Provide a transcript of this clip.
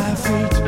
my feet.